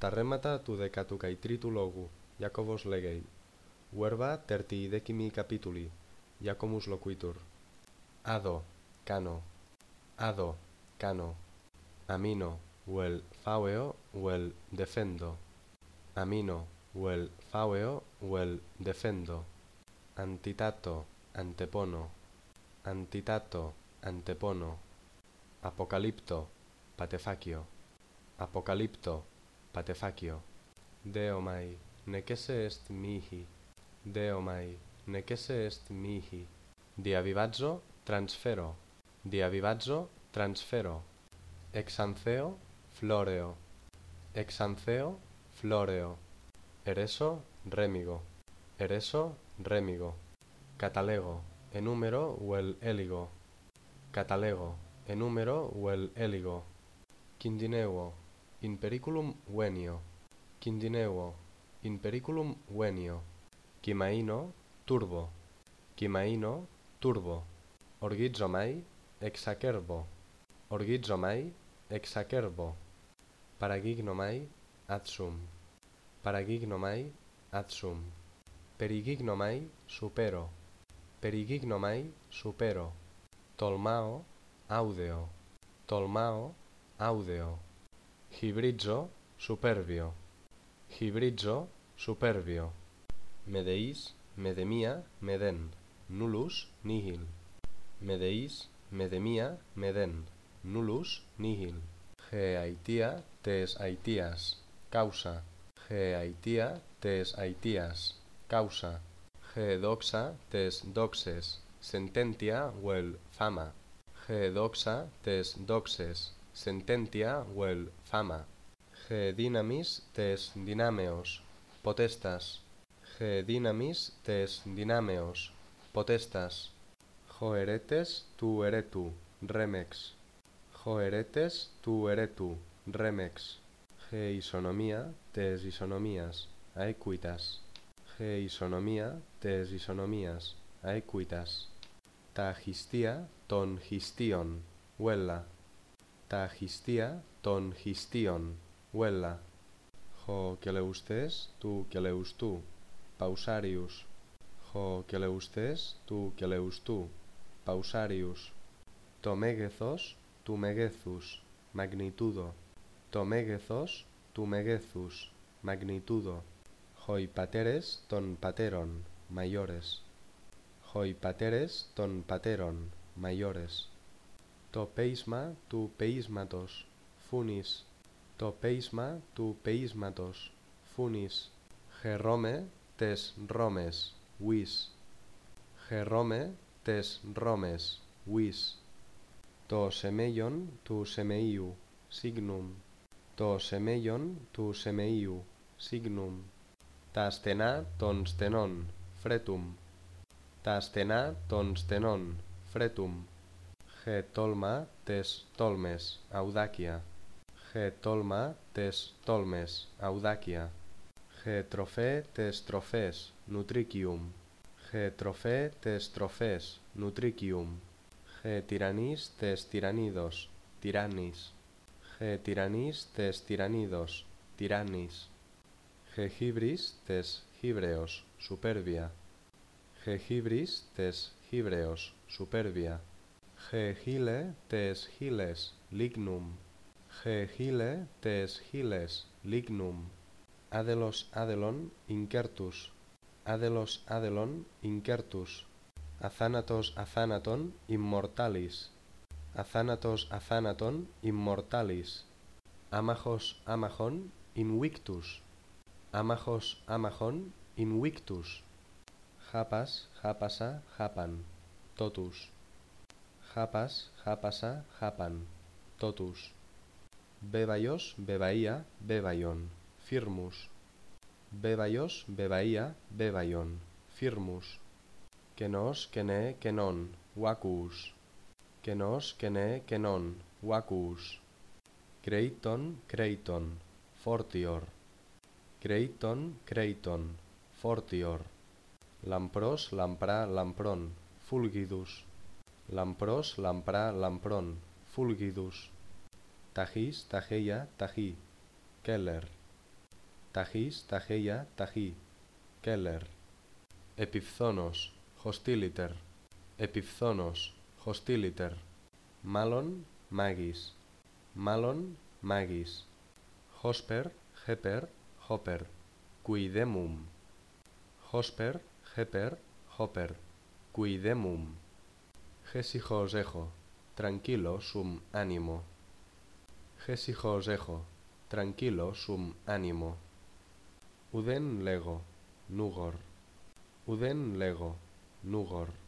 Ta remata tudecatucaitritu logu, Jacobos legei, verba tertiidecimi capituli, Jacomus loquitur. Ado, cano. Ado, cano. Amino, vel faueo, vel defendo. Amino, vel faueo, vel defendo. Antitato, antepono. Antitato, antepono. Apocalipto, patefacio. Apocalipto, πατεφάκιο. Αποκαλύπτω, πατεφάκιο. Δεομαι, νεκέσε εστ μύχη. Δεομαι, νεκέσε εστ μύχη. Διαβιβάζω, τρανσφέρω. Διαβιβάζω, τρανσφέρω. Εξανθέω, φλόρεο. Εξανθέω, φλόρεο. Ερέσω, ρέμιγο. Ερέσω, ρέμιγο. Καταλέγω, ενούμερο ουελ έλιγο. Καταλέγω, ενούμερο ουελ έλιγο. Κινδυνεύω, in periculum venio. Κινδυνεύω, in periculum venio. Κυμαΐνω, τούρβο. Κυμαΐνω, τούρβο. Οργίζομαι, εξακέρβω. Οργίζομαι, εξακέρβω. Παραγίγνομαι, ατσούμ. Παραγίγνομαι, ατσούμ. Περιγίγνομαι, σουπέρω. Περιγίγνομαι, σουπέρω. Τολμάω, άουδεο. Τολμάω, άουδεο. Hibriĝo, superbio. Hibriĝo, superbio. Medeis, medemia, meden. Nullus, nihil. Medeis, medemia, meden. Nullus, nihil. Ge aitia, tes aitias. Causa. Ge aitia, tes aitias. Causa. Ge doxa, tes doxes. Sententia, vel, fama. Ge doxa, tes doxes sententia vel fama. Ge dynamis tes dynameos potestas. Ge dynamis tes dynameos potestas. Joeretes tu eretu remex. Joeretes tu eretu remex. Ge isonomia tes isonomias aequitas. Ge isonomia tes isonomias aequitas. Ta histia ton histion, huella. Τα χιστία των χιστίων. Βουέλα. Χο κελεουστές του κελεουστού. Παουσάριους. Χο κελεουστές του κελεουστού. Παουσάριους. Το μέγεθος του μεγέθους. Μαγνητούδο. Το μέγεθος του μεγέθους. Μαγνητούδο. Χοι πατέρες των πατέρων. Μαϊόρες. Χοι πατέρες των πατέρων. Μαϊόρες. Το πέισμα του πείσματος. Φούνης. Το πέισμα του πείσματος. Φούνης. Χερώμε τες Ρώμες. Βουίς. Χερώμε τες Ρώμες. Βουίς. Το σεμέιον του σεμεΐου. Σίγνουμ. Το σεμέιον του σεμεΐου. Σίγνουμ. Τα στενά των στενών. Φρέτουμ. Τα στενά των στενών. Φρέτουμ. Getolma tes Tolmes, Audaquia. Getolma tes Tolmes, Audaquia. Getrofe tes Trofes, Nutricium. Getrofe tes Trofes, Nutricium. Getiranis tes Tiranidos, Tiranis. Getiranis tes Tiranidos, Tiranis. Gegibris tes Gibreos, Superbia. Gegibris tes Gibreos, Superbia. Τες χίβρεος. Σουπέρβια. Χε χίβρις τες χίβρεος. Σουπέρβια. Χε χίλε τες χίλες. Λίγνουμ. Χε χίλε τες χίλες. Λίγνουμ. Άδελος άδελον ινκέρτους. Άδελος άδελον ινκέρτους. Αθάνατος αθάνατον immortalis. Αθάνατος αθάνατον immortalis. Άμαχος άμαχον invictus. Άμαχος άμαχον invictus. Χάπας χάπασα χάπαν. Τότους. Χάπας χάπασα χάπαν. Τότους. Μπέβαιος μπεβαΐα μπέβαϊον. Φύρμους. Μπέβαιος μπεβαΐα μπέβαϊον. Φύρμους. Κενός κενέ κενών. Βάκους. Κενός κενέ κενών. Βάκους. Κρείττων κρείττον. Fortior. Κρείττων κρείττον. Fortior. Λαμπρός λαμπρά λαμπρόν. Fulgidus. Λαμπρός λαμπρά λαμπρόν. Fulgidus. Ταχύς ταχεία ταχύ. Celer. ταχύς, ταχεία, ταχύ, celer. Επιφθόνως, hostiliter, επιφθόνως, hostiliter. Μάλλον, μάγις, μάλλον, μάγις. Hosper, heper, hopper, quidemum. Hosper, heper, hopper, Jésijo os tranquilo sum ánimo. Jésijo os tranquilo sum ánimo. Uden lego, nugor. Uden lego, nugor.